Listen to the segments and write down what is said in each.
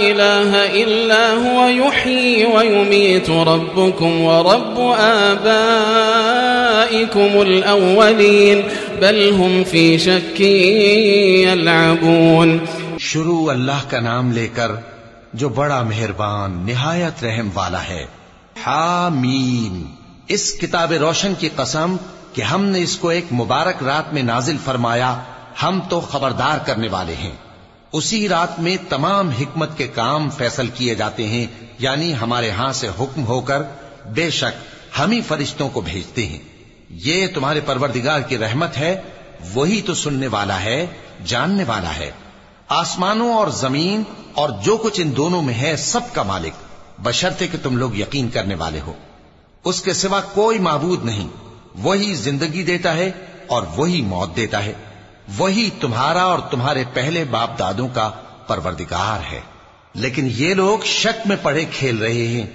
إله إلا هو يحيي ويميت ربكم ورب آبائكم الأولين بل هم في شك يلعبون. شروع اللہ کا نام لے کر جو بڑا مہربان، نہایت رحم والا ہے۔ حامیم۔ اس کتاب روشن کی قسم کہ ہم نے اس کو ایک مبارک رات میں نازل فرمایا، ہم تو خبردار کرنے والے ہیں۔ اسی رات میں تمام حکمت کے کام فیصل کیے جاتے ہیں یعنی ہمارے ہاں سے حکم ہو کر بے شک ہم ہی فرشتوں کو بھیجتے ہیں۔ یہ تمہارے پروردگار کی رحمت ہے، وہی تو سننے والا ہے، جاننے والا ہے۔ آسمانوں اور زمین اور جو کچھ ان دونوں میں ہے، سب کا مالک بشرتے کہ تم لوگ یقین کرنے والے ہو۔ اس کے سوا کوئی معبود نہیں، وہی زندگی دیتا ہے اور وہی موت دیتا ہے۔ وہی تمہارا اور تمہارے پہلے باپ دادوں کا پروردگار ہے۔ لیکن یہ لوگ شک میں پڑے کھیل رہے ہیں۔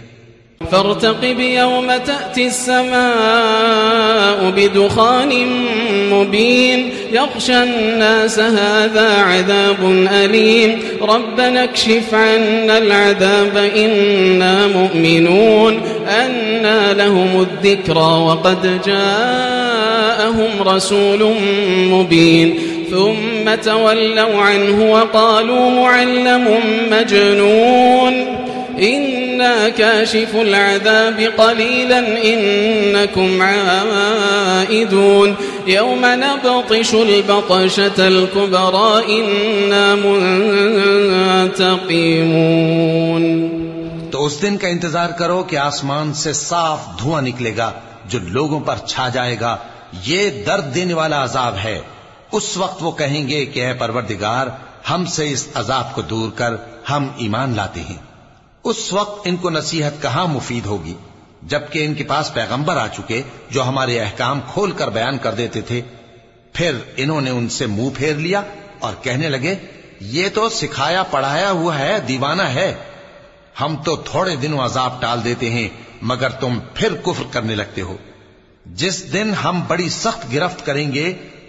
فارتقب يوم تأتي السماء بدخان مبين يخشى الناس هذا عذاب أليم ربنا اكشف عنا العذاب إنا مؤمنون۔ أنا لهم الذكرى وقد جاءهم رسول مبين ثم تولوا عنه وقالوا معلم مجنون. إنا كاشف العذاب قليلا إنكم عائدون. يوم نبطش البطشة الكبرى إنا منتقمون. تو اس دن کا انتظار کرو کہ آسمان سے صاف دھواں نکلے گا جو لوگوں پر چھا جائے گا. یہ درد دینے والا عذاب ہے. اس وقت وہ کہیں گے کہ اے پروردگار، ہم سے اس عذاب کو دور کر، ہم ایمان لاتے ہیں۔ اس وقت ان کو نصیحت کہاں مفید ہوگی؟ جبکہ ان کے پاس پیغمبر آ چکے جو ہمارے احکام کھول کر بیان کر دیتے تھے۔ پھر انہوں نے ان سے منہ پھیر لیا اور کہنے لگے، یہ تو سکھایا پڑھایا ہوا ہے، دیوانہ ہے۔ ہم تو تھوڑے دنوں عذاب ٹال دیتے ہیں، مگر تم پھر کفر کرنے لگتے ہو۔ جس دن ہم بڑی سخت گرفت کریں گے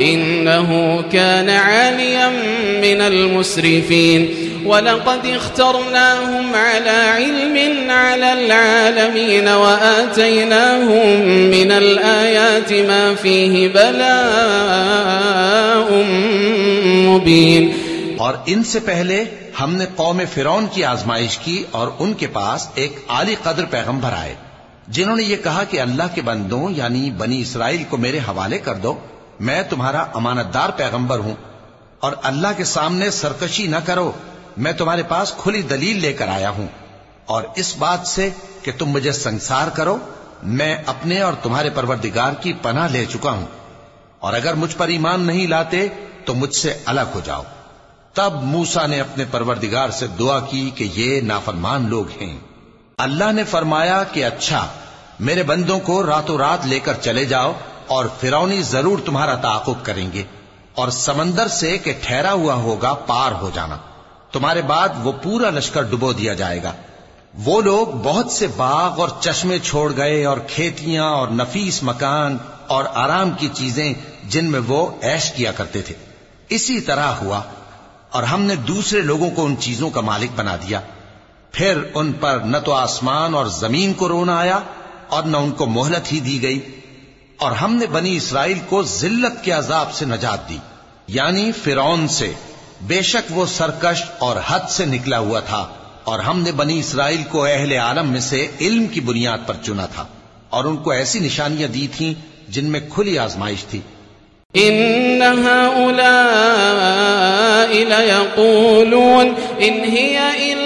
إنه كان عاليا من المسرفين ولقد اخترناهم على علم على العالمين وآتيناهم من الآيات ما فيه بلاء مبين. اور ان سے پہلے ہم نے قوم فرون کی آزمائش کی اور ان کے پاس ایک عالی قدر پیغمبر آئے، جنہوں نے یہ کہا کہ اللہ کے بندوں یعنی بنی اسرائیل کو میرے حوالے کر دو میں تمہارا امانت دار پیغمبر ہوں اور اللہ کے سامنے سرکشی نہ کرو، میں تمہارے پاس کھلی دلیل لے کر آیا ہوں۔ اور اس بات سے کہ تم مجھے سنسار کرو، میں اپنے اور تمہارے پروردگار کی پناہ لے چکا ہوں۔ اور اگر مجھ پر ایمان نہیں لاتے تو مجھ سے الگ ہو جاؤ۔ تب موسا نے اپنے پروردگار سے دعا کی کہ یہ نافرمان لوگ ہیں۔ اللہ نے فرمایا کہ اچھا میرے بندوں کو راتوں رات لے کر چلے جاؤ اور فرونی ضرور تمہارا تعاقب کریں گے اور سمندر سے کہ ٹھہرا ہوا ہوگا پار ہو جانا۔ تمہارے بعد وہ پورا لشکر ڈبو دیا جائے گا۔ وہ لوگ بہت سے باغ اور چشمے چھوڑ گئے اور کھیتیاں اور نفیس مکان اور آرام کی چیزیں جن میں وہ ایش کیا کرتے تھے۔ اسی طرح ہوا اور ہم نے دوسرے لوگوں کو ان چیزوں کا مالک بنا دیا۔ پھر ان پر نہ تو آسمان اور زمین کو رونا آیا اور نہ ان کو مہلت ہی دی گئی۔ اور ہم نے بنی اسرائیل کو ذلت کے عذاب سے نجات دی یعنی فرعون سے۔ بے شک وہ سرکش اور حد سے نکلا ہوا تھا، اور ہم نے بنی اسرائیل کو اہل عالم میں سے علم کی بنیاد پر چنا تھا، اور ان کو ایسی نشانیاں دی تھیں جن میں کھلی آزمائش تھی۔ إن هؤلاء ليقولون إن هي إلا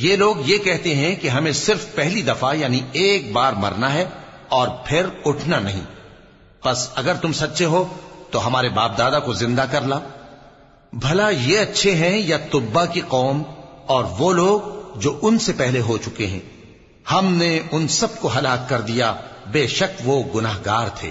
یہ لوگ یہ کہتے ہیں کہ ہمیں صرف پہلی دفعہ یعنی ایک بار مرنا ہے اور پھر اٹھنا نہیں۔ بس اگر تم سچے ہو تو ہمارے باپ دادا کو زندہ کر لا۔ بھلا یہ اچھے ہیں یا تبا کی قوم اور وہ لوگ جو ان سے پہلے ہو چکے ہیں۔ ہم نے ان سب کو ہلاک کر دیا۔ بے شک وہ گناہ گار تھے۔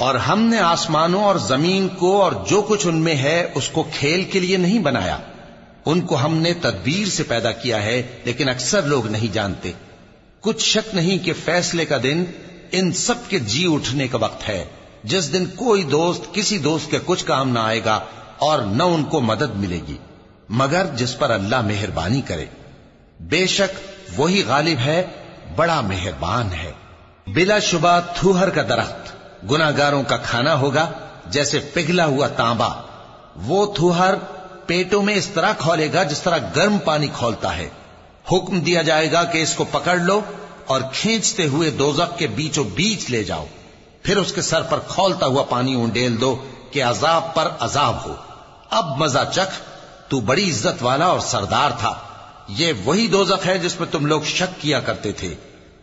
اور ہم نے آسمانوں اور زمین کو اور جو کچھ ان میں ہے، اس کو کھیل کے لیے نہیں بنایا۔ ان کو ہم نے تدبیر سے پیدا کیا ہے، لیکن اکثر لوگ نہیں جانتے۔ کچھ شک نہیں کہ فیصلے کا دن ان سب کے جی اٹھنے کا وقت ہے۔ جس دن کوئی دوست کسی دوست کے کچھ کام نہ آئے گا اور نہ ان کو مدد ملے گی۔ مگر جس پر اللہ مہربانی کرے۔ بے شک وہی غالب ہے، بڑا مہربان ہے۔ بلا شبہ تھوہر کا درخت۔ گناگاروں کا کھانا ہوگا، جیسے پگھلا ہوا تانبا۔ وہ تھوہر پیٹوں میں اس طرح کھولے گا جس طرح گرم پانی کھولتا ہے۔ حکم دیا جائے گا کہ اس کو پکڑ لو اور کھینچتے ہوئے دوزخ کے بیچوں بیچ لے جاؤ۔ پھر اس کے سر پر کھولتا ہوا پانی اونڈیل دو کہ عذاب پر عذاب ہو۔ اب مزہ چکھ، تو بڑی عزت والا اور سردار تھا۔ یہ وہی دوزخ ہے جس میں تم لوگ شک کیا کرتے تھے۔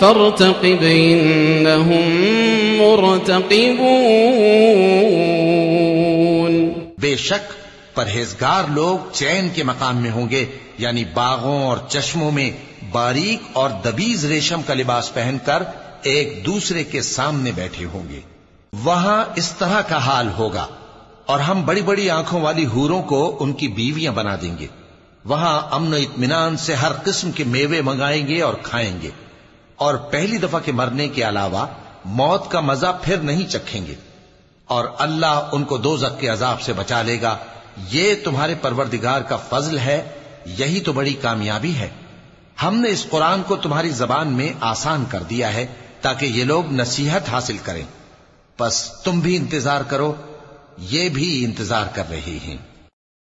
فارتقب إنهم مرتقبون. بے شک پرہیزگار لوگ چین کے مقام میں ہوں گے یعنی باغوں اور چشموں میں باریک اور دبیز ریشم کا لباس پہن کر ایک دوسرے کے سامنے بیٹھے ہوں گے۔ وہاں اس طرح کا حال ہوگا اور ہم بڑی بڑی آنکھوں والی ہوروں کو ان کی بیویاں بنا دیں گے۔ وہاں امن و اطمینان سے ہر قسم کے میوے منگائیں گے اور کھائیں گے۔ اور پہلی دفعہ کے مرنے کے علاوہ موت کا مزہ پھر نہیں چکھیں گے۔ اور اللہ ان کو دو کے عذاب سے بچا لے گا۔ یہ تمہارے پروردگار کا فضل ہے، یہی تو بڑی کامیابی ہے۔ ہم نے اس قرآن کو تمہاری زبان میں آسان کر دیا ہے تاکہ یہ لوگ نصیحت حاصل کریں۔ بس تم بھی انتظار کرو، یہ بھی انتظار کر رہے ہیں۔